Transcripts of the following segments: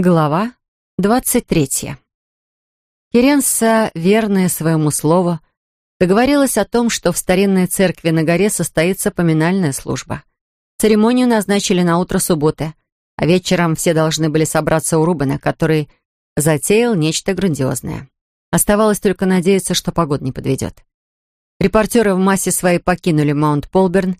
Глава двадцать третья. Керенса, верная своему слову, договорилась о том, что в старинной церкви на горе состоится поминальная служба. Церемонию назначили на утро субботы, а вечером все должны были собраться у Рубена, который затеял нечто грандиозное. Оставалось только надеяться, что погода не подведет. Репортеры в массе своей покинули Маунт Полберн,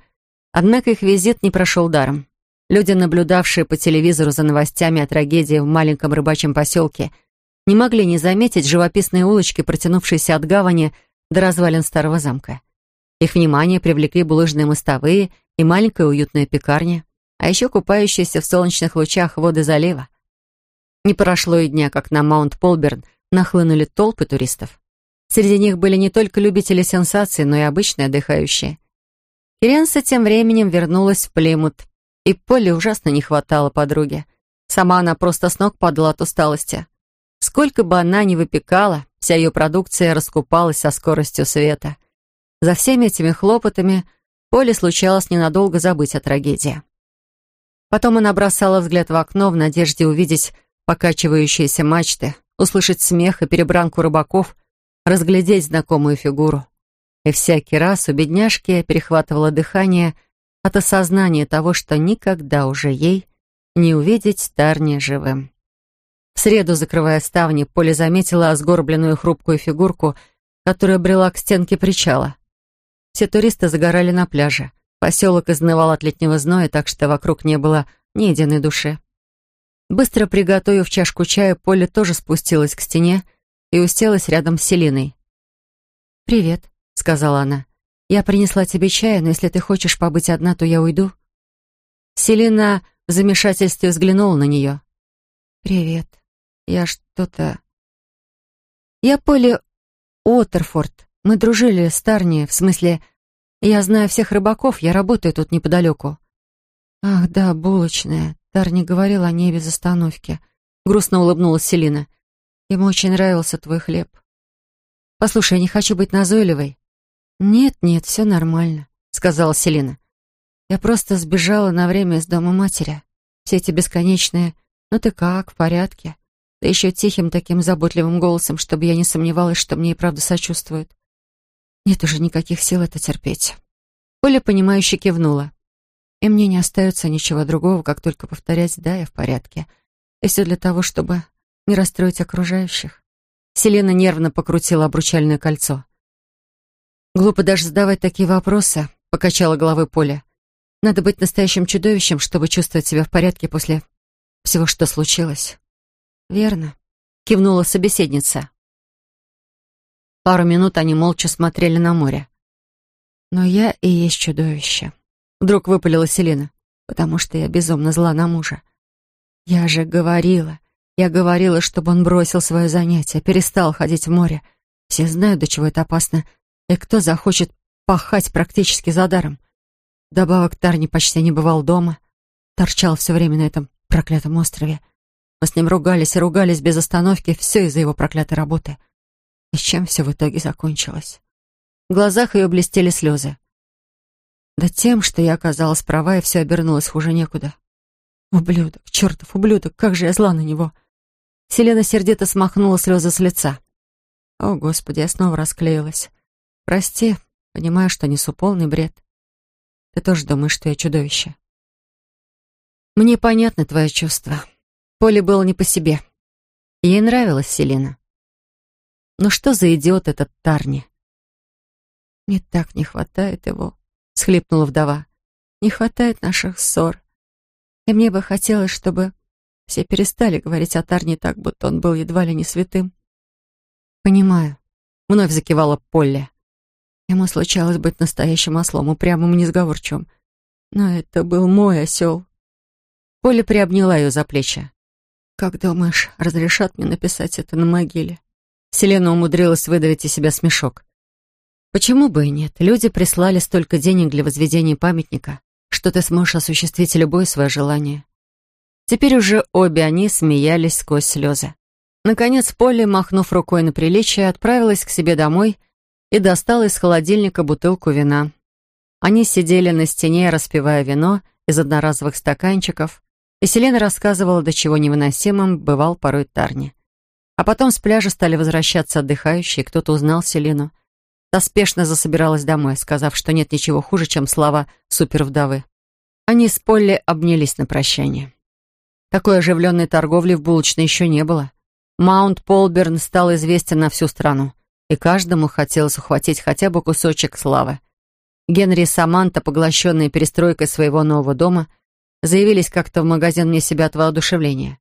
однако их визит не прошел даром. Люди, наблюдавшие по телевизору за новостями о трагедии в маленьком рыбачьем поселке, не могли не заметить живописные улочки, протянувшиеся от гавани до развалин старого замка. Их внимание привлекли булыжные мостовые и маленькая уютная пекарня, а еще купающиеся в солнечных лучах воды залива. Не прошло и дня, как на Маунт-Полберн нахлынули толпы туристов. Среди них были не только любители сенсаций, но и обычные отдыхающие. Киренса тем временем вернулась в Плимут, и Поле ужасно не хватало подруги. Сама она просто с ног падала от усталости. Сколько бы она ни выпекала, вся ее продукция раскупалась со скоростью света. За всеми этими хлопотами Поле случалось ненадолго забыть о трагедии. Потом она бросала взгляд в окно в надежде увидеть покачивающиеся мачты, услышать смех и перебранку рыбаков, разглядеть знакомую фигуру. И всякий раз у бедняжки перехватывало дыхание — от осознания того, что никогда уже ей не увидеть Тарни живым. В среду, закрывая ставни, Поля заметила сгорбленную хрупкую фигурку, которая брела к стенке причала. Все туристы загорали на пляже. Поселок изнывал от летнего зноя, так что вокруг не было ни единой души. Быстро приготовив чашку чая, Поля тоже спустилась к стене и уселась рядом с Селиной. «Привет», — сказала она. «Я принесла тебе чая, но если ты хочешь побыть одна, то я уйду». Селина в замешательстве взглянула на нее. «Привет. Я что-то...» «Я Полли Уотерфорд. Мы дружили с Тарни, в смысле, я знаю всех рыбаков, я работаю тут неподалеку». «Ах, да, булочная. Тарни говорил о ней без остановки». Грустно улыбнулась Селина. «Ему очень нравился твой хлеб». «Послушай, я не хочу быть назойливой. «Нет, нет, все нормально», — сказала Селина. «Я просто сбежала на время из дома матери. Все эти бесконечные «ну ты как, в порядке?» Да еще тихим таким заботливым голосом, чтобы я не сомневалась, что мне и правда сочувствуют. Нет уже никаких сил это терпеть. Поля, понимающе кивнула. И мне не остается ничего другого, как только повторять «да, я в порядке». И все для того, чтобы не расстроить окружающих. Селена нервно покрутила обручальное кольцо. «Глупо даже задавать такие вопросы», — покачала головой Поля. «Надо быть настоящим чудовищем, чтобы чувствовать себя в порядке после всего, что случилось». «Верно», — кивнула собеседница. Пару минут они молча смотрели на море. «Но я и есть чудовище», — вдруг выпалила Селина, «потому что я безумно зла на мужа. Я же говорила, я говорила, чтобы он бросил свое занятие, перестал ходить в море. Все знают, до чего это опасно, и кто захочет пахать практически за даром? Добавок Тарни почти не бывал дома. Торчал все время на этом проклятом острове. Мы с ним ругались и ругались без остановки, все из-за его проклятой работы. И чем все в итоге закончилось? В глазах ее блестели слезы. Да тем, что я оказалась права, и все обернулось хуже некуда. Ублюдок, чертов ублюдок, как же я зла на него. Селена сердито смахнула слезы с лица. О, Господи, я снова расклеилась. Прости, понимаю, что несу полный бред. Ты тоже думаешь, что я чудовище. Мне понятно твое чувство. Поле было не по себе. Ей нравилась Селена. Но что за идиот этот Тарни? Мне так не хватает его, схлипнула вдова. Не хватает наших ссор. И мне бы хотелось, чтобы все перестали говорить о Тарне так, будто он был едва ли не святым. «Понимаю», — вновь закивала Полли. Ему случалось быть настоящим ослом, упрямым и несговорчивым. Но это был мой осел. Поля приобняла ее за плечи. «Как думаешь, разрешат мне написать это на могиле?» Селена умудрилась выдавить из себя смешок. «Почему бы и нет? Люди прислали столько денег для возведения памятника, что ты сможешь осуществить любое свое желание». Теперь уже обе они смеялись сквозь слезы. Наконец Полли, махнув рукой на приличие, отправилась к себе домой и достал из холодильника бутылку вина. Они сидели на стене, распивая вино из одноразовых стаканчиков, И Селена рассказывала, до чего невыносимым бывал порой Тарни. А потом с пляжа стали возвращаться отдыхающие, кто-то узнал Селину. Та спешно засобиралась домой, сказав, что нет ничего хуже, чем слова супервдовы. Они с Полли обнялись на прощание. Такой оживленной торговли в булочной еще не было. Маунт Полберн стал известен на всю страну, и каждому хотелось ухватить хотя бы кусочек славы. Генри и Саманта, поглощенные перестройкой своего нового дома, заявились как-то в магазин вне себя от воодушевления.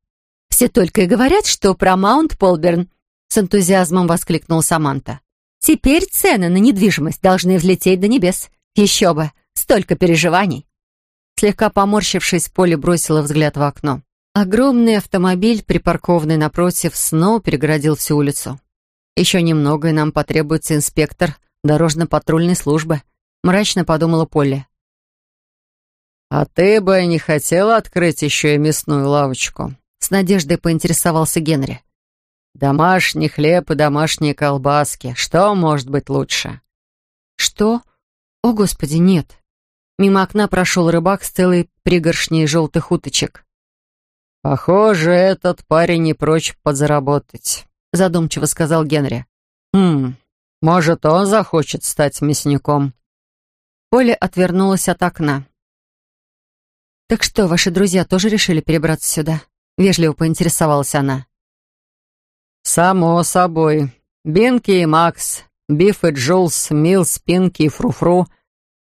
«Все только и говорят, что про Маунт Полберн», — с энтузиазмом воскликнул Саманта. «Теперь цены на недвижимость должны взлететь до небес. Еще бы, столько переживаний». Слегка поморщившись, Поле бросила взгляд в окно. Огромный автомобиль, припаркованный напротив, снова перегородил всю улицу. «Еще немного, и нам потребуется инспектор дорожно-патрульной службы», — мрачно подумала Полли. «А ты бы не хотела открыть еще и мясную лавочку?» С надеждой поинтересовался Генри. «Домашний хлеб и домашние колбаски. Что может быть лучше?» «Что? О, Господи, нет!» Мимо окна прошел рыбак с целой пригоршней желтых уточек. «Похоже, этот парень не прочь подзаработать», — задумчиво сказал Генри. «Хм, может, он захочет стать мясником?» Поля отвернулась от окна. «Так что, ваши друзья тоже решили перебраться сюда?» Вежливо поинтересовалась она. «Само собой. Бинки и Макс, Биф и Джулс, Милс, Пинки и Фруфру.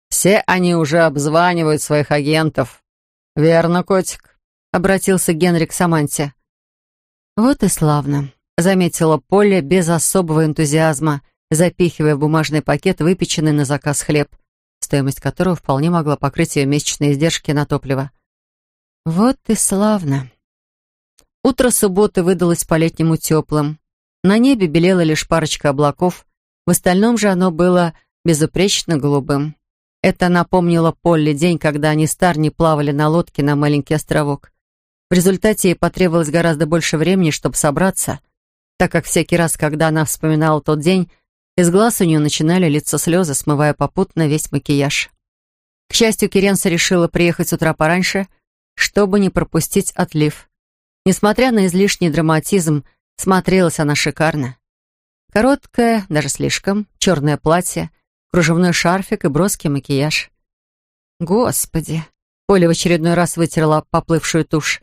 Все они уже обзванивают своих агентов. Верно, котик?» Обратился Генри к Саманте. «Вот и славно», — заметила Полли без особого энтузиазма, запихивая в бумажный пакет выпеченный на заказ хлеб, стоимость которого вполне могла покрыть ее месячные издержки на топливо. «Вот и славно». Утро субботы выдалось по-летнему теплым. На небе белела лишь парочка облаков, в остальном же оно было безупречно голубым. Это напомнило Полли день, когда они с Тарни плавали на лодке на маленький островок. В результате ей потребовалось гораздо больше времени, чтобы собраться, так как всякий раз, когда она вспоминала тот день, из глаз у нее начинали литься слезы, смывая попутно весь макияж. К счастью, Керенса решила приехать с утра пораньше, чтобы не пропустить отлив. Несмотря на излишний драматизм, смотрелась она шикарно. Короткое, даже слишком, черное платье, кружевной шарфик и броский макияж. Господи! Поля в очередной раз вытерла поплывшую тушь.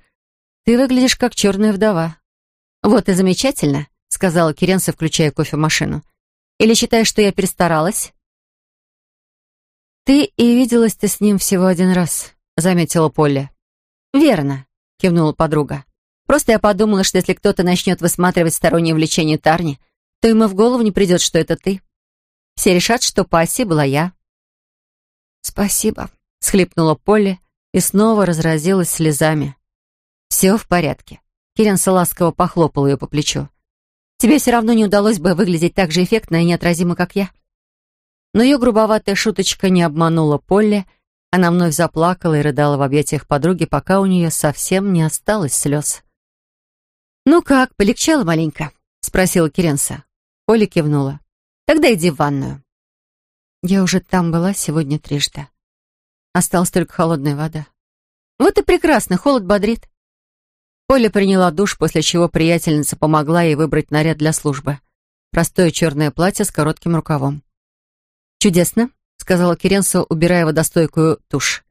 Ты выглядишь как черная вдова. Вот и замечательно, сказала Керенса, включая кофемашину. Или считаешь, что я перестаралась? Ты и виделась ты с ним всего один раз, заметила Полли. Верно, кивнула подруга. Просто я подумала, что если кто-то начнет высматривать стороннее влечение Тарни, то ему в голову не придет, что это ты. Все решат, что пассия была я. «Спасибо», — схлипнула Полли и снова разразилась слезами. «Все в порядке». Киренса ласково похлопал ее по плечу. «Тебе все равно не удалось бы выглядеть так же эффектно и неотразимо, как я». Но ее грубоватая шуточка не обманула Полли. Она вновь заплакала и рыдала в объятиях подруги, пока у нее совсем не осталось слез. «Ну как, полегчало маленько?» — спросила Керенса. Оля кивнула. «Тогда иди в ванную». «Я уже там была сегодня трижды. Осталась только холодная вода». «Вот и прекрасно, холод бодрит». Оля приняла душ, после чего приятельница помогла ей выбрать наряд для службы. Простое черное платье с коротким рукавом. «Чудесно», — сказала Керенса, убирая водостойкую тушь.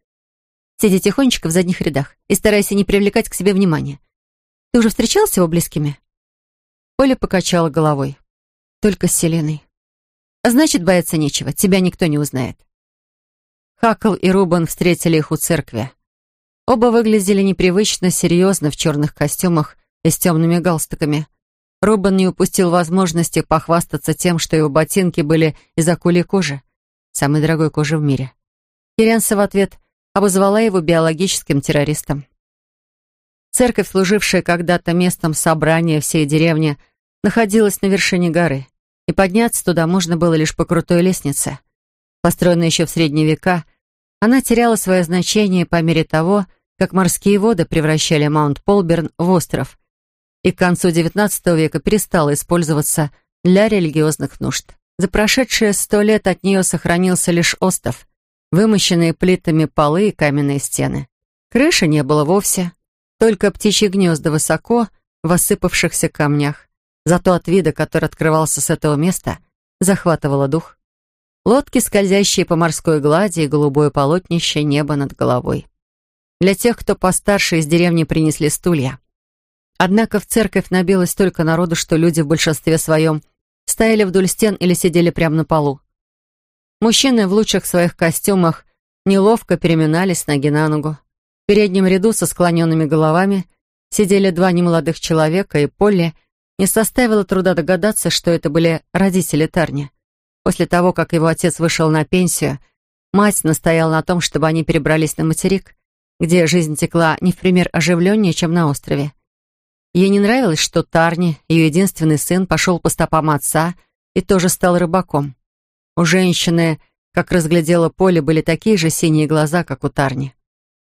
«Сиди тихонечко в задних рядах и старайся не привлекать к себе внимания. Ты уже встречался с его близкими?» Оля покачала головой. «Только с Селеной». «Значит, бояться нечего, тебя никто не узнает». Хакл и Рубан встретили их у церкви. Оба выглядели непривычно серьезно в черных костюмах и с темными галстуками. Рубан не упустил возможности похвастаться тем, что его ботинки были из акулей кожи, самой дорогой кожи в мире. Киренса в ответ обозвала его биологическим террористом. Церковь, служившая когда-то местом собрания всей деревни, находилась на вершине горы, и подняться туда можно было лишь по крутой лестнице. Построенная еще в средние века, она теряла свое значение по мере того, как морские воды превращали Маунт-Полберн в остров, и к концу XIX века перестала использоваться для религиозных нужд. За прошедшие сто лет от нее сохранился лишь остов, вымощенные плитами полы и каменные стены. Крыши не было вовсе, Только птичьи гнезда высоко, в осыпавшихся камнях. Зато от вида, который открывался с этого места, захватывало дух. Лодки, скользящие по морской глади, и голубое полотнище неба над головой. Для тех, кто постарше из деревни принесли стулья. Однако в церковь набилось столько народу, что люди в большинстве своем стояли вдоль стен или сидели прямо на полу. Мужчины в лучших своих костюмах неловко переминались ноги на ногу. В переднем ряду со склоненными головами сидели два немолодых человека, и Полли не составило труда догадаться, что это были родители Тарни. После того, как его отец вышел на пенсию, мать настояла на том, чтобы они перебрались на материк, где жизнь текла не в пример оживленнее, чем на острове. Ей не нравилось, что Тарни, ее единственный сын, пошел по стопам отца и тоже стал рыбаком. У женщины, как разглядела поле, были такие же синие глаза, как у Тарни.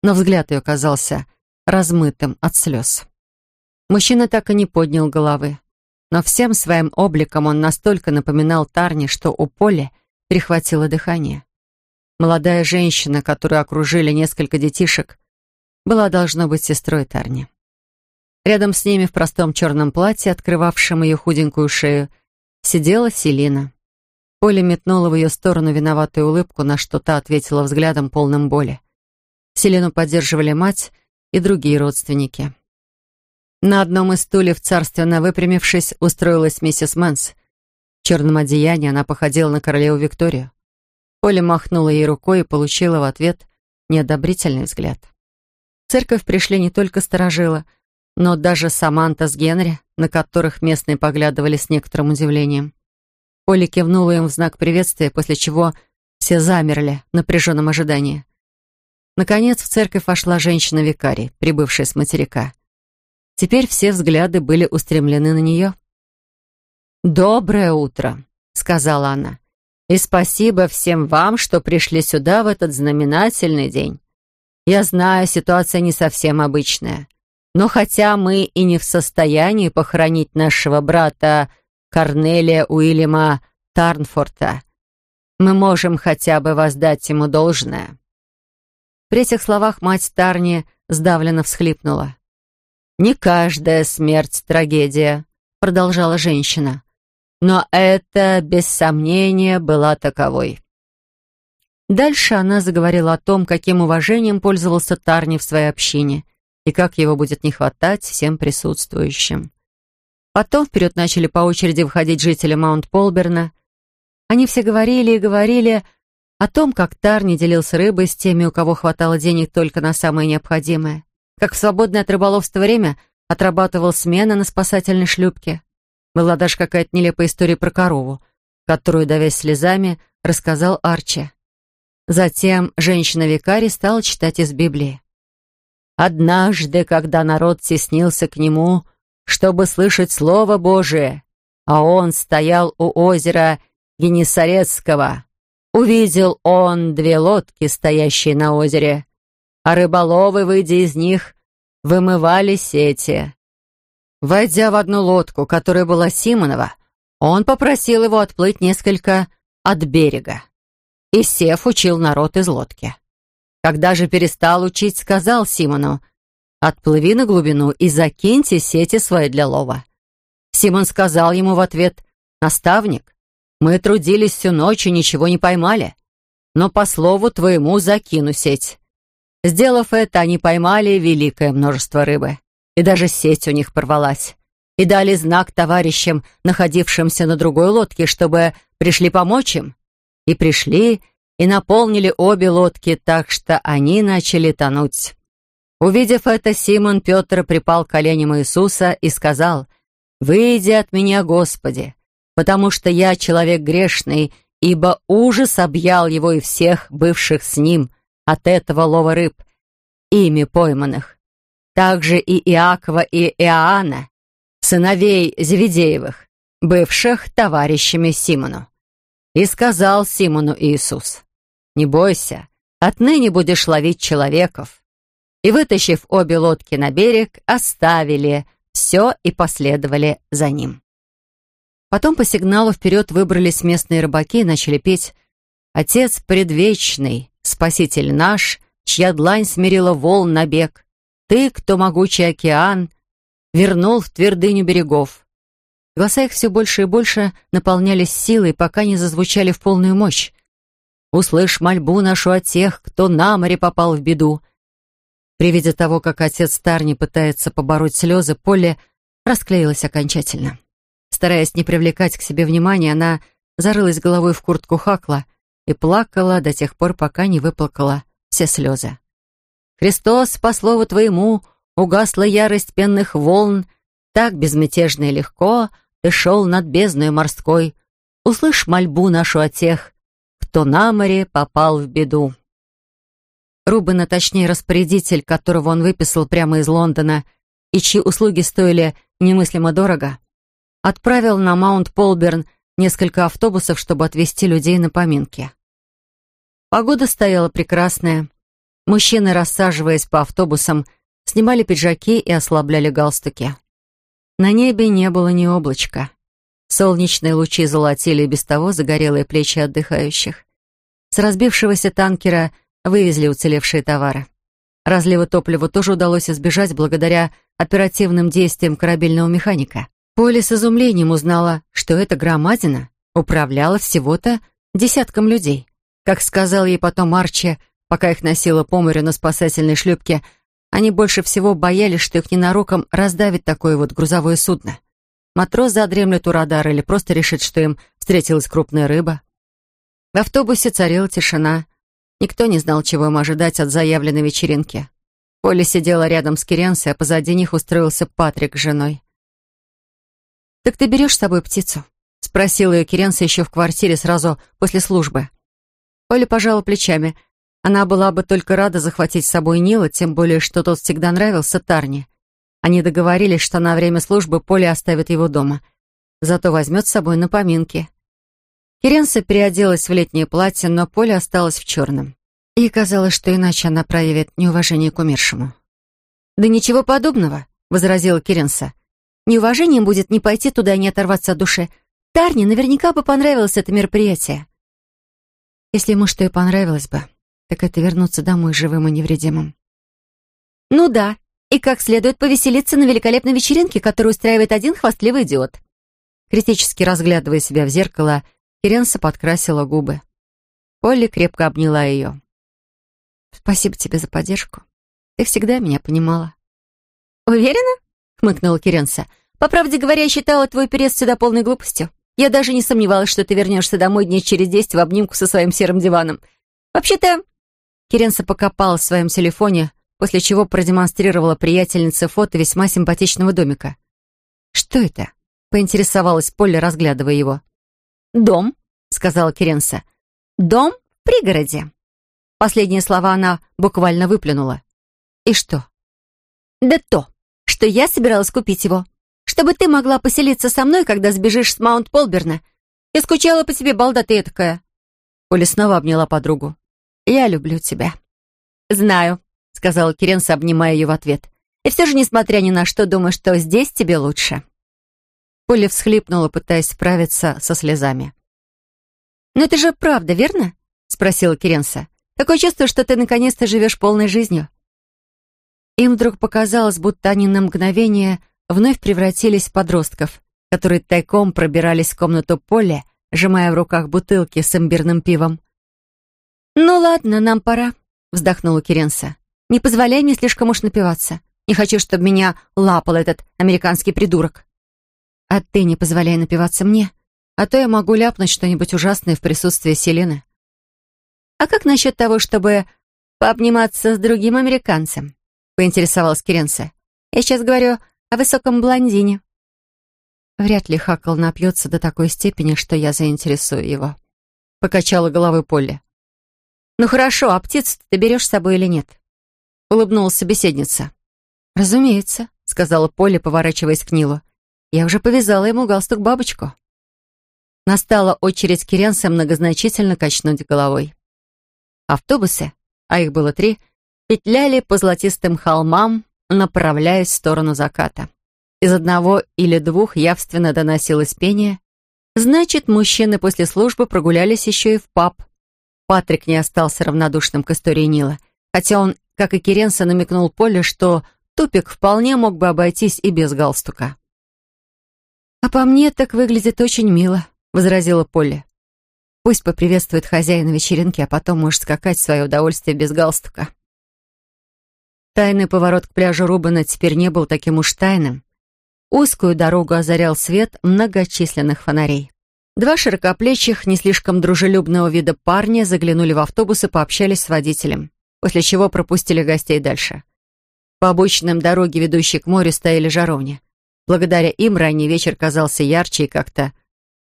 Но взгляд ее казался размытым от слез. Мужчина так и не поднял головы. Но всем своим обликом он настолько напоминал Тарни, что у Поли перехватило дыхание. Молодая женщина, которую окружили несколько детишек, была, должно быть, сестрой Тарни. Рядом с ними в простом черном платье, открывавшем ее худенькую шею, сидела Селина. Поля метнула в ее сторону виноватую улыбку, на что та ответила взглядом полным боли. Селину поддерживали мать и другие родственники. На одном из стульев, царственно выпрямившись, устроилась миссис Мэнс. В черном одеянии она походила на королеву Викторию. Поля махнула ей рукой и получила в ответ неодобрительный взгляд. В церковь пришли не только сторожила, но даже Саманта с Генри, на которых местные поглядывали с некоторым удивлением. Поля кивнула им в знак приветствия, после чего все замерли в напряженном ожидании. Наконец в церковь вошла женщина-викарий, прибывшая с материка. Теперь все взгляды были устремлены на нее. «Доброе утро», — сказала она. «И спасибо всем вам, что пришли сюда в этот знаменательный день. Я знаю, ситуация не совсем обычная. Но хотя мы и не в состоянии похоронить нашего брата Корнелия Уильяма Тарнфорта, мы можем хотя бы воздать ему должное». При этих словах мать Тарни сдавленно всхлипнула. «Не каждая смерть — трагедия», — продолжала женщина. «Но это, без сомнения, была таковой». Дальше она заговорила о том, каким уважением пользовался Тарни в своей общине и как его будет не хватать всем присутствующим. Потом вперед начали по очереди выходить жители Маунт-Полберна. Они все говорили и говорили о том, как Тарни делился рыбой с теми, у кого хватало денег только на самое необходимое как в свободное от рыболовства время отрабатывал смены на спасательной шлюпке. Была даже какая-то нелепая история про корову, которую, давясь слезами, рассказал Арчи. Затем женщина-викарий стала читать из Библии. «Однажды, когда народ теснился к нему, чтобы слышать Слово Божие, а он стоял у озера Генесарецкого, увидел он две лодки, стоящие на озере, а рыболовы, выйдя из них, вымывали сети. Войдя в одну лодку, которая была Симонова, он попросил его отплыть несколько от берега. И Сев учил народ из лодки. Когда же перестал учить, сказал Симону, «Отплыви на глубину и закиньте сети свои для лова». Симон сказал ему в ответ, «Наставник, мы трудились всю ночь и ничего не поймали, но по слову твоему закину сеть». Сделав это, они поймали великое множество рыбы. И даже сеть у них порвалась. И дали знак товарищам, находившимся на другой лодке, чтобы пришли помочь им. И пришли, и наполнили обе лодки так, что они начали тонуть. Увидев это, Симон Петр припал к коленям Иисуса и сказал, «Выйди от меня, Господи, потому что я человек грешный, ибо ужас объял его и всех, бывших с ним» от этого лова рыб, ими пойманных. Также и Иакова и Иоанна, сыновей Зеведеевых, бывших товарищами Симону. И сказал Симону Иисус, «Не бойся, отныне будешь ловить человеков». И, вытащив обе лодки на берег, оставили все и последовали за ним. Потом по сигналу вперед выбрались местные рыбаки и начали петь «Отец предвечный, Спаситель наш, чья длань смирила волн на бег, Ты, кто могучий океан, вернул в твердыню берегов. Голоса их все больше и больше наполнялись силой, пока не зазвучали в полную мощь. «Услышь мольбу нашу о тех, кто на море попал в беду». При виде того, как отец Тарни пытается побороть слезы, Поле расклеилась окончательно. Стараясь не привлекать к себе внимания, она зарылась головой в куртку Хакла и плакала до тех пор, пока не выплакала все слезы. «Христос, по слову твоему, угасла ярость пенных волн, так безмятежно и легко ты шел над бездной морской. Услышь мольбу нашу о тех, кто на море попал в беду». Рубен, а точнее распорядитель, которого он выписал прямо из Лондона, и чьи услуги стоили немыслимо дорого, отправил на Маунт Полберн несколько автобусов, чтобы отвезти людей на поминки. Погода стояла прекрасная. Мужчины, рассаживаясь по автобусам, снимали пиджаки и ослабляли галстуки. На небе не было ни облачка. Солнечные лучи золотили и без того загорелые плечи отдыхающих. С разбившегося танкера вывезли уцелевшие товары. Разлива топлива тоже удалось избежать благодаря оперативным действиям корабельного механика. Поле с изумлением узнала, что эта громадина управляла всего-то десятком людей. Как сказал ей потом Арчи, пока их носила по морю на спасательной шлюпке, они больше всего боялись, что их ненароком раздавит такое вот грузовое судно. Матрос задремлет у радара или просто решит, что им встретилась крупная рыба. В автобусе царила тишина. Никто не знал, чего им ожидать от заявленной вечеринки. Поля сидела рядом с Керенсой, а позади них устроился Патрик с женой. «Так ты берешь с собой птицу?» — спросила ее Керенса еще в квартире сразу после службы. Оля пожала плечами. Она была бы только рада захватить с собой Нила, тем более, что тот всегда нравился Тарне. Они договорились, что на время службы Поля оставит его дома. Зато возьмет с собой на поминки. Керенса переоделась в летнее платье, но Поля осталась в черном. Ей казалось, что иначе она проявит неуважение к умершему. «Да ничего подобного», — возразила Керенса. «Неуважением будет не пойти туда и не оторваться от души. Тарне наверняка бы понравилось это мероприятие». Если ему что и понравилось бы, так это вернуться домой живым и невредимым. «Ну да, и как следует повеселиться на великолепной вечеринке, которую устраивает один хвастливый идиот». Критически разглядывая себя в зеркало, Керенса подкрасила губы. Полли крепко обняла ее. «Спасибо тебе за поддержку. Ты всегда меня понимала». «Уверена?» — хмыкнула Керенса. «По правде говоря, я считала твой переезд сюда полной глупостью. Я даже не сомневалась, что ты вернешься домой дней через десять в обнимку со своим серым диваном. Вообще-то...» Керенса покопала в своем телефоне, после чего продемонстрировала приятельнице фото весьма симпатичного домика. «Что это?» — поинтересовалась Полли, разглядывая его. «Дом», — сказала Керенса. «Дом в пригороде». Последние слова она буквально выплюнула. «И что?» «Да то, что я собиралась купить его, чтобы ты могла поселиться со мной, когда сбежишь с Маунт-Полберна. Я скучала по тебе, балда ты такая». Оля снова обняла подругу. «Я люблю тебя». «Знаю», — сказала Керенса, обнимая ее в ответ. «И все же, несмотря ни на что, думаю, что здесь тебе лучше». Поля всхлипнула, пытаясь справиться со слезами. «Но это же правда, верно?» — спросила Керенса. Такое чувство, что ты наконец-то живешь полной жизнью». Им вдруг показалось, будто они на мгновение вновь превратились в подростков, которые тайком пробирались в комнату Поле, сжимая в руках бутылки с имбирным пивом. «Ну ладно, нам пора», — вздохнула Керенса. «Не позволяй мне слишком уж напиваться. Не хочу, чтобы меня лапал этот американский придурок». «А ты не позволяй напиваться мне, а то я могу ляпнуть что-нибудь ужасное в присутствии Селены». «А как насчет того, чтобы пообниматься с другим американцем?» — поинтересовалась Керенса. «Я сейчас говорю о высоком блондине». Вряд ли Хакл напьется до такой степени, что я заинтересую его. Покачала головой Полли. «Ну хорошо, а птицу ты берешь с собой или нет?» Улыбнулась собеседница. «Разумеется», — сказала Полли, поворачиваясь к Нилу. «Я уже повязала ему галстук-бабочку». Настала очередь Керенса многозначительно качнуть головой. Автобусы, а их было три, петляли по золотистым холмам, направляясь в сторону заката. Из одного или двух явственно доносилось пение. Значит, мужчины после службы прогулялись еще и в паб. Патрик не остался равнодушным к истории Нила, хотя он, как и Керенса, намекнул Поле, что Тупик вполне мог бы обойтись и без галстука. «А по мне так выглядит очень мило», — возразила Полли. «Пусть поприветствует хозяина вечеринки, а потом может скакать в свое удовольствие без галстука». Тайный поворот к пляжу Рубана теперь не был таким уж тайным. Узкую дорогу озарял свет многочисленных фонарей. Два широкоплечих, не слишком дружелюбного вида парня заглянули в автобус и пообщались с водителем, после чего пропустили гостей дальше. По обочинам дороги, ведущей к морю, стояли жаровни. Благодаря им ранний вечер казался ярче и как-то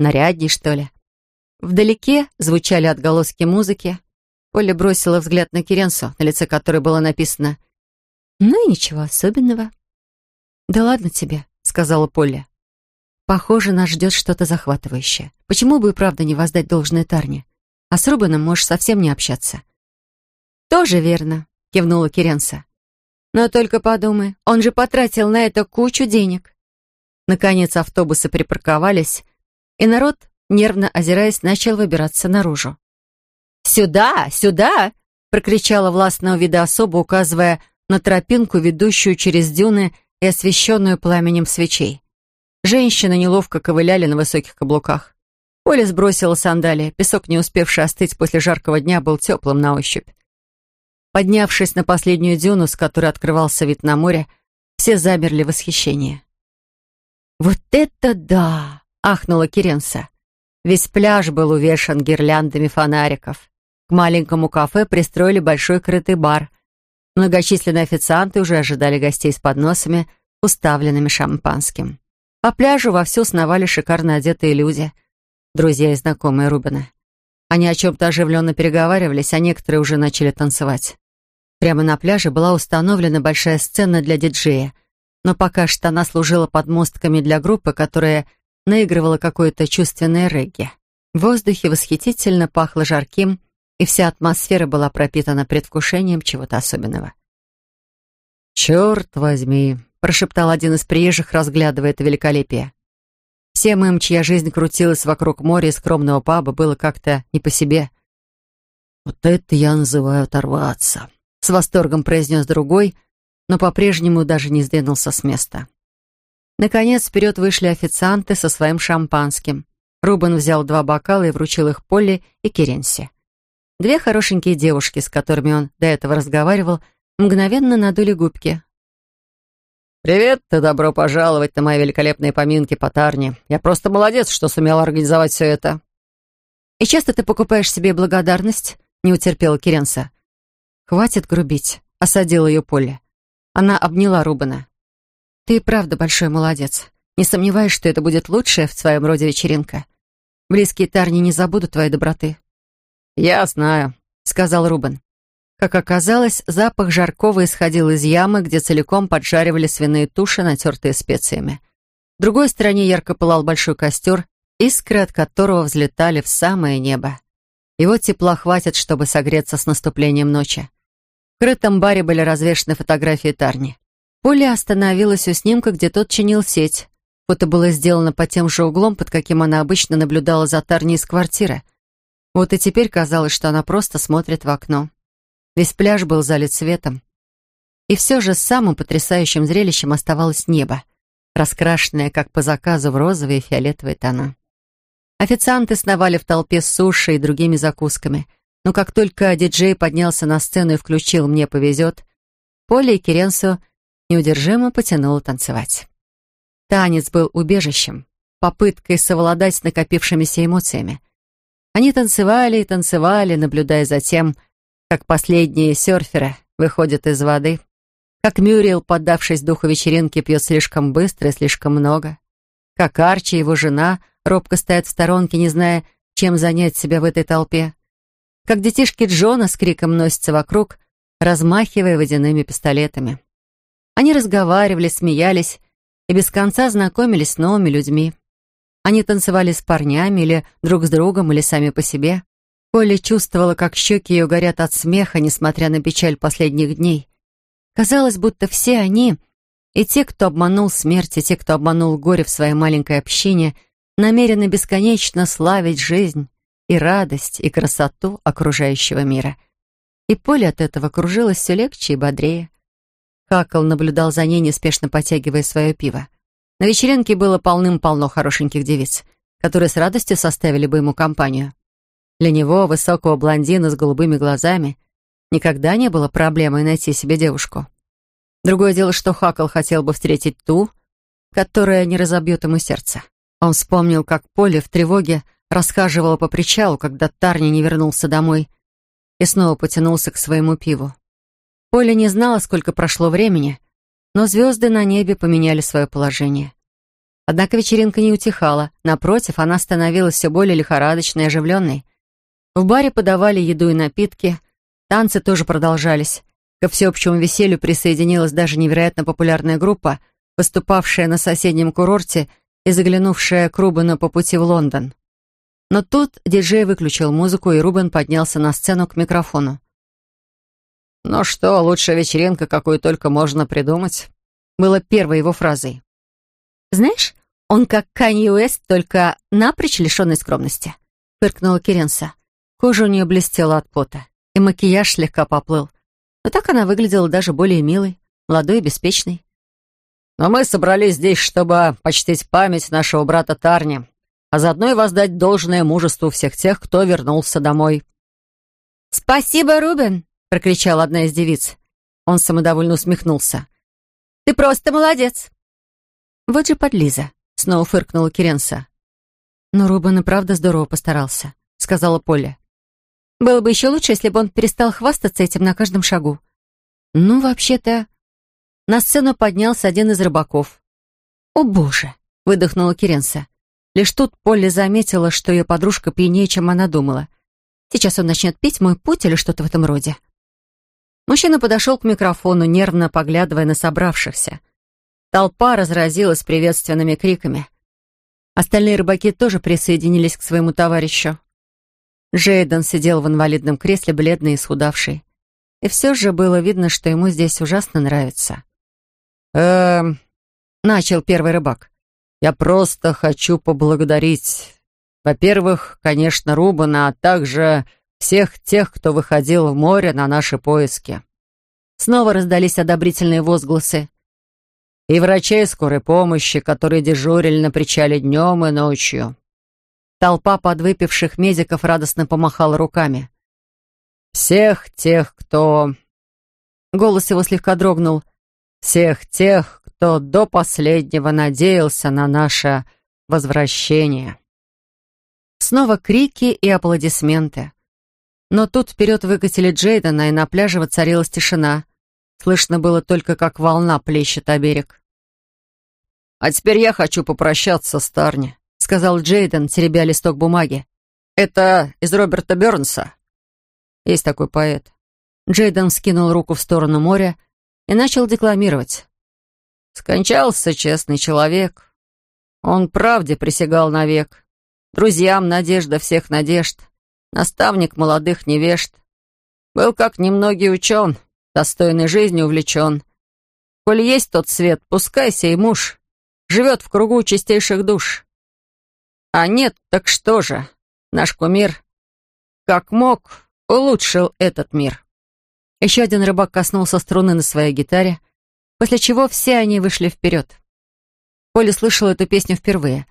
нарядней, что ли. Вдалеке звучали отголоски музыки. Оля бросила взгляд на Керенсу, на лице которой было написано «Ну и ничего особенного». «Да ладно тебе», — сказала Поля. Похоже, нас ждет что-то захватывающее. Почему бы и правда не воздать должное Тарне? А с Рубаном можешь совсем не общаться. Тоже верно, кивнула Керенса. Но только подумай, он же потратил на это кучу денег. Наконец автобусы припарковались, и народ, нервно озираясь, начал выбираться наружу. «Сюда! Сюда!» — прокричала властного вида особа, указывая на тропинку, ведущую через дюны и освещенную пламенем свечей. Женщины неловко ковыляли на высоких каблуках. Оля сбросила сандалии. Песок, не успевший остыть после жаркого дня, был теплым на ощупь. Поднявшись на последнюю дюну, с которой открывался вид на море, все замерли в восхищении. «Вот это да!» — ахнула Керенса. Весь пляж был увешан гирляндами фонариков. К маленькому кафе пристроили большой крытый бар. Многочисленные официанты уже ожидали гостей с подносами, уставленными шампанским. По пляжу вовсю сновали шикарно одетые люди, друзья и знакомые Рубина. Они о чем-то оживленно переговаривались, а некоторые уже начали танцевать. Прямо на пляже была установлена большая сцена для диджея, но пока что она служила подмостками для группы, которая наигрывала какое-то чувственное регги. В воздухе восхитительно пахло жарким, и вся атмосфера была пропитана предвкушением чего-то особенного. «Черт возьми!» Прошептал один из приезжих, разглядывая это великолепие. Всем им, чья жизнь крутилась вокруг моря и скромного паба, было как-то не по себе. «Вот это я называю оторваться», — с восторгом произнес другой, но по-прежнему даже не сдвинулся с места. Наконец, вперед вышли официанты со своим шампанским. Рубен взял два бокала и вручил их Полли и Керенсе. Две хорошенькие девушки, с которыми он до этого разговаривал, мгновенно надули губки, «Привет и добро пожаловать на мои великолепные поминки по Тарне. Я просто молодец, что сумел организовать все это». «И часто ты покупаешь себе благодарность?» — не утерпела Керенса. «Хватит грубить», — осадила ее Полли. Она обняла Рубана. «Ты правда большой молодец. Не сомневаюсь, что это будет лучшая в своем роде вечеринка. Близкие Тарни не забудут твоей доброты». «Я знаю», — сказал Рубан. Как оказалось, запах жаркого исходил из ямы, где целиком поджаривали свиные туши, натертые специями. В другой стороне ярко пылал большой костер, искры от которого взлетали в самое небо. Его тепла хватит, чтобы согреться с наступлением ночи. В крытом баре были развешаны фотографии Тарни. Поля остановилась у снимка, где тот чинил сеть. Фото было сделано по тем же углом, под каким она обычно наблюдала за Тарни из квартиры. Вот и теперь казалось, что она просто смотрит в окно. Весь пляж был залит светом. И все же самым потрясающим зрелищем оставалось небо, раскрашенное, как по заказу, в розовые и фиолетовые тона. Официанты сновали в толпе с суши и другими закусками, но как только диджей поднялся на сцену и включил «Мне повезет», Поле и Керенсу неудержимо потянуло танцевать. Танец был убежищем, попыткой совладать с накопившимися эмоциями. Они танцевали и танцевали, наблюдая за тем, как последние серферы выходят из воды, как Мюрриел, поддавшись духу вечеринки, пьет слишком быстро и слишком много, как Арчи его жена робко стоят в сторонке, не зная, чем занять себя в этой толпе, как детишки Джона с криком носятся вокруг, размахивая водяными пистолетами. Они разговаривали, смеялись и без конца знакомились с новыми людьми. Они танцевали с парнями или друг с другом, или сами по себе. Полли чувствовала, как щеки ее горят от смеха, несмотря на печаль последних дней. Казалось, будто все они, и те, кто обманул смерть, и те, кто обманул горе в своей маленькой общине, намерены бесконечно славить жизнь и радость, и красоту окружающего мира. И Поле от этого кружилось все легче и бодрее. Хакл наблюдал за ней, неспешно потягивая свое пиво. На вечеринке было полным-полно хорошеньких девиц, которые с радостью составили бы ему компанию. Для него, высокого блондина с голубыми глазами, никогда не было проблемой найти себе девушку. Другое дело, что Хакл хотел бы встретить ту, которая не разобьет ему сердце. Он вспомнил, как Поле в тревоге расхаживала по причалу, когда Тарни не вернулся домой, и снова потянулся к своему пиву. Поля не знала, сколько прошло времени, но звезды на небе поменяли свое положение. Однако вечеринка не утихала. Напротив, она становилась все более лихорадочной и оживленной. В баре подавали еду и напитки, танцы тоже продолжались. Ко всеобщему веселью присоединилась даже невероятно популярная группа, выступавшая на соседнем курорте и заглянувшая к Рубану по пути в Лондон. Но тут диджей выключил музыку, и Рубен поднялся на сцену к микрофону. «Ну что, лучшая вечеринка, какую только можно придумать», было первой его фразой. «Знаешь, он как Канье Уэст, только напрочь лишенной скромности», — фыркнула Керенса. Кожа у нее блестела от пота, и макияж слегка поплыл. Но так она выглядела даже более милой, молодой и беспечной. «Но мы собрались здесь, чтобы почтить память нашего брата Тарни, а заодно и воздать должное мужеству всех тех, кто вернулся домой». «Спасибо, Рубен!» — прокричала одна из девиц. Он самодовольно усмехнулся. «Ты просто молодец!» «Вот же подлиза!» — снова фыркнула Керенса. «Но Рубен и правда здорово постарался», — сказала Поля. Было бы еще лучше, если бы он перестал хвастаться этим на каждом шагу. Ну, вообще-то... На сцену поднялся один из рыбаков. «О, боже!» — выдохнула Керенса. Лишь тут Полли заметила, что ее подружка пьянее, чем она думала. Сейчас он начнет петь «Мой путь» или что-то в этом роде. Мужчина подошел к микрофону, нервно поглядывая на собравшихся. Толпа разразилась приветственными криками. Остальные рыбаки тоже присоединились к своему товарищу. Джейден сидел в инвалидном кресле, бледный и исхудавший. И все же было видно, что ему здесь ужасно нравится. «Эм...» — начал первый рыбак. «Я просто хочу поблагодарить, во-первых, конечно, Рубана, а также всех тех, кто выходил в море на наши поиски». Снова раздались одобрительные возгласы. «И врачей скорой помощи, которые дежурили на причале днем и ночью. Толпа подвыпивших медиков радостно помахала руками. «Всех тех, кто...» Голос его слегка дрогнул. «Всех тех, кто до последнего надеялся на наше возвращение». Снова крики и аплодисменты. Но тут вперед выкатили Джейдена, и на пляже воцарилась тишина. Слышно было только, как волна плещет о берег. «А теперь я хочу попрощаться с Тарни», сказал Джейден, теребя листок бумаги. «Это из Роберта Бернса. Есть такой поэт». Джейден скинул руку в сторону моря и начал декламировать. «Скончался честный человек. Он правде присягал навек. Друзьям надежда всех надежд. Наставник молодых невежд. Был как немногие учен, достойной жизни увлечен. Коль есть тот свет, пускай сей муж живет в кругу чистейших душ. А нет, так что же? Наш кумир, как мог, улучшил этот мир. Еще один рыбак коснулся струны на своей гитаре, после чего все они вышли вперед. Поля слышала эту песню впервые,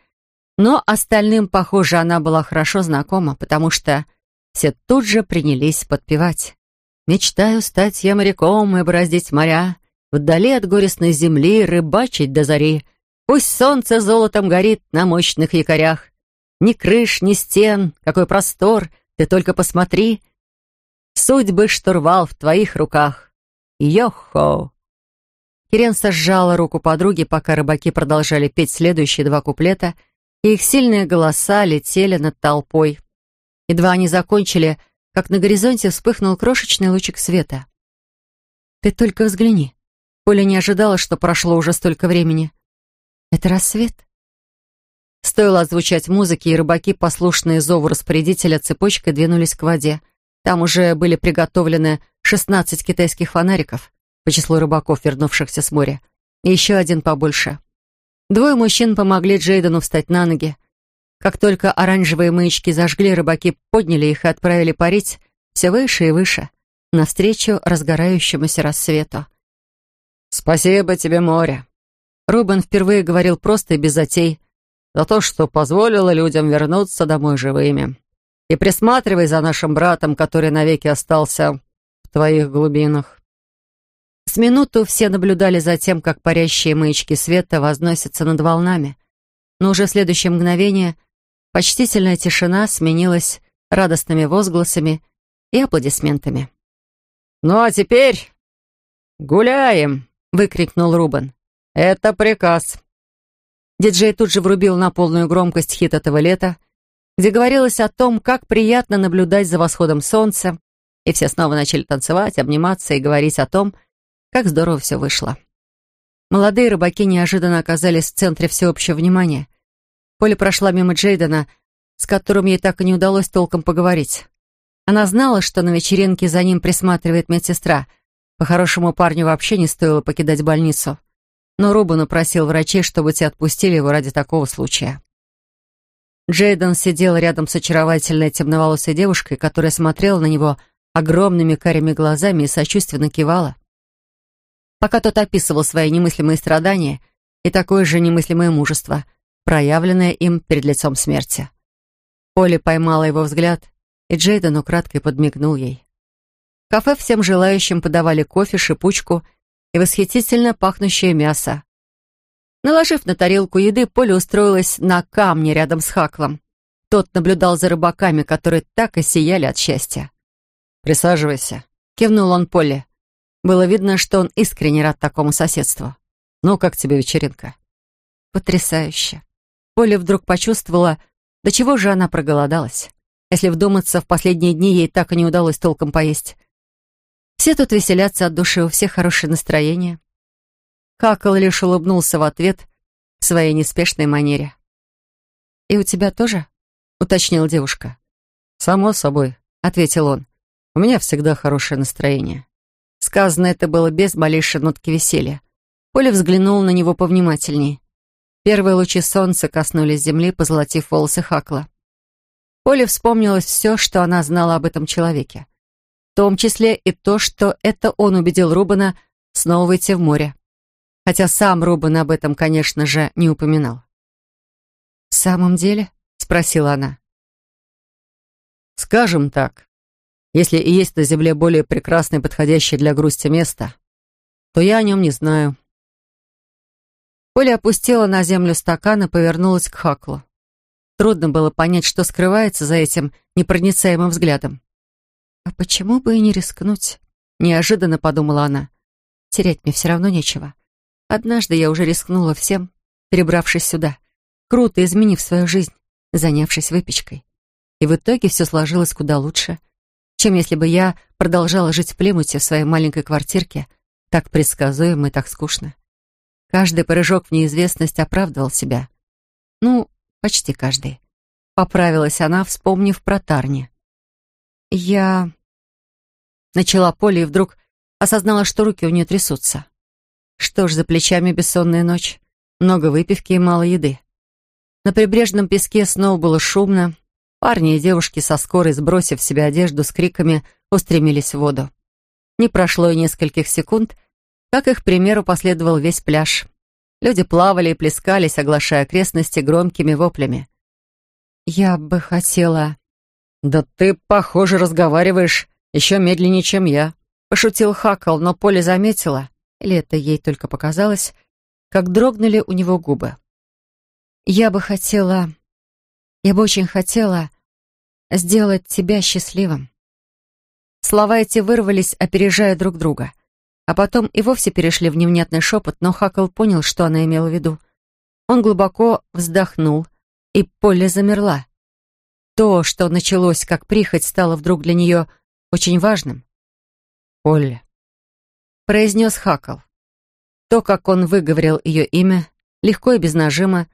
но остальным, похоже, она была хорошо знакома, потому что все тут же принялись подпевать. «Мечтаю стать я моряком и бороздить моря, вдали от горестной земли рыбачить до зари. Пусть солнце золотом горит на мощных якорях, ни крыш, ни стен, какой простор, ты только посмотри. Судьбы штурвал в твоих руках. Йо-хо!» Керенса сжала руку подруги, пока рыбаки продолжали петь следующие два куплета, и их сильные голоса летели над толпой. Едва они закончили, как на горизонте вспыхнул крошечный лучик света. «Ты только взгляни». Поля не ожидала, что прошло уже столько времени. «Это рассвет?» Стоило отзвучать музыке, и рыбаки, послушные зову распорядителя, цепочкой двинулись к воде. Там уже были приготовлены 16 китайских фонариков по числу рыбаков, вернувшихся с моря, и еще один побольше. Двое мужчин помогли Джейдену встать на ноги. Как только оранжевые маячки зажгли, рыбаки подняли их и отправили парить все выше и выше, навстречу разгорающемуся рассвету. «Спасибо тебе, море!» Рубен впервые говорил просто и без затей, за то, что позволило людям вернуться домой живыми. И присматривай за нашим братом, который навеки остался в твоих глубинах. С минуту все наблюдали за тем, как парящие маячки света возносятся над волнами. Но уже в следующее мгновение почтительная тишина сменилась радостными возгласами и аплодисментами. «Ну а теперь гуляем!» — выкрикнул Рубен. «Это приказ». Диджей тут же врубил на полную громкость хит этого лета, где говорилось о том, как приятно наблюдать за восходом солнца, и все снова начали танцевать, обниматься и говорить о том, как здорово все вышло. Молодые рыбаки неожиданно оказались в центре всеобщего внимания. Поля прошла мимо Джейдена, с которым ей так и не удалось толком поговорить. Она знала, что на вечеринке за ним присматривает медсестра. По-хорошему парню вообще не стоило покидать больницу. Но Рубану просил врачей, чтобы те отпустили его ради такого случая. Джейден сидел рядом с очаровательной темноволосой девушкой, которая смотрела на него огромными карими глазами и сочувственно кивала пока тот описывал свои немыслимые страдания и такое же немыслимое мужество, проявленное им перед лицом смерти. Полли поймала его взгляд, и Джейден украдкой подмигнул ей. В кафе всем желающим подавали кофе, шипучку и восхитительно пахнущее мясо. Наложив на тарелку еды, Поля устроилась на камне рядом с Хаклом. Тот наблюдал за рыбаками, которые так и сияли от счастья. «Присаживайся», — кивнул он Поле. Было видно, что он искренне рад такому соседству. «Ну, как тебе вечеринка?» «Потрясающе!» Поля вдруг почувствовала, до чего же она проголодалась. Если вдуматься, в последние дни ей так и не удалось толком поесть. Все тут веселятся от души, у всех хорошее настроение. Какал лишь улыбнулся в ответ в своей неспешной манере. «И у тебя тоже?» — уточнила девушка. «Само собой», — ответил он. «У меня всегда хорошее настроение». Сказано это было без малейшей нотки веселья. Поля взглянул на него повнимательнее. Первые лучи солнца коснулись земли, позолотив волосы Хакла. Поле вспомнилось все, что она знала об этом человеке. В том числе и то, что это он убедил Рубана снова выйти в море. Хотя сам Рубан об этом, конечно же, не упоминал. «В самом деле?» — спросила она. «Скажем так, если и есть на земле более прекрасное подходящее для грусти место, то я о нем не знаю». Оля опустила на землю стакан и повернулась к Хаклу. Трудно было понять, что скрывается за этим непроницаемым взглядом. «А почему бы и не рискнуть?» — неожиданно подумала она. «Терять мне все равно нечего. Однажды я уже рискнула всем, перебравшись сюда, круто изменив свою жизнь, занявшись выпечкой. И в итоге все сложилось куда лучше — чем если бы я продолжала жить в Племуте в своей маленькой квартирке, так предсказуемо и так скучно. Каждый прыжок в неизвестность оправдывал себя. Ну, почти каждый. Поправилась она, вспомнив про Тарни. Я... Начала Поля и вдруг осознала, что руки у нее трясутся. Что ж, за плечами бессонная ночь, много выпивки и мало еды. На прибрежном песке снова было шумно, Парни и девушки со скорой, сбросив в себя одежду с криками, устремились в воду. Не прошло и нескольких секунд, как их примеру последовал весь пляж. Люди плавали и плескались, оглашая окрестности громкими воплями. «Я бы хотела...» «Да ты, похоже, разговариваешь еще медленнее, чем я», — пошутил Хакал, но Поле заметила, или это ей только показалось, как дрогнули у него губы. «Я бы хотела... Я бы очень хотела сделать тебя счастливым». Слова эти вырвались, опережая друг друга. А потом и вовсе перешли в невнятный шепот, но Хакл понял, что она имела в виду. Он глубоко вздохнул, и Полли замерла. То, что началось как прихоть, стало вдруг для нее очень важным. «Полли», — произнес Хакл. То, как он выговорил ее имя, легко и без нажима,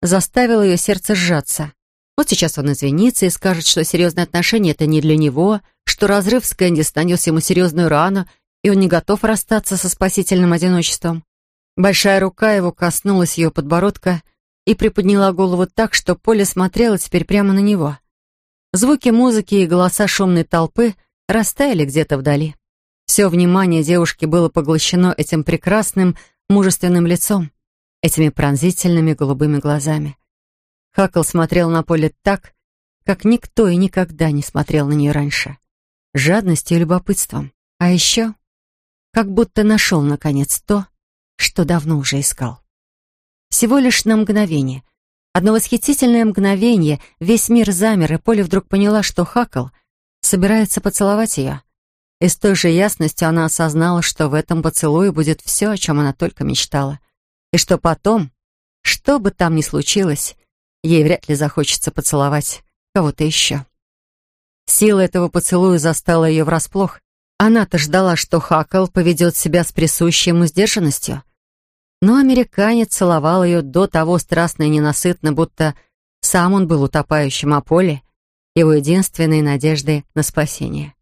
заставило ее сердце сжаться. Вот сейчас он извинится и скажет, что серьезные отношения — это не для него, что разрыв с Кэнди станет ему серьезную рану, и он не готов расстаться со спасительным одиночеством. Большая рука его коснулась ее подбородка и приподняла голову так, что Поле смотрела теперь прямо на него. Звуки музыки и голоса шумной толпы растаяли где-то вдали. Все внимание девушки было поглощено этим прекрасным, мужественным лицом, этими пронзительными голубыми глазами. Хакл смотрел на поле так, как никто и никогда не смотрел на нее раньше. Жадностью и любопытством. А еще, как будто нашел, наконец, то, что давно уже искал. Всего лишь на мгновение. Одно восхитительное мгновение, весь мир замер, и Поля вдруг поняла, что Хакл собирается поцеловать ее. И с той же ясностью она осознала, что в этом поцелуе будет все, о чем она только мечтала. И что потом, что бы там ни случилось, ей вряд ли захочется поцеловать кого-то еще. Сила этого поцелуя застала ее врасплох. Она-то ждала, что Хакл поведет себя с присущей ему сдержанностью. Но американец целовал ее до того страстно и ненасытно, будто сам он был утопающим о поле, его единственной надеждой на спасение.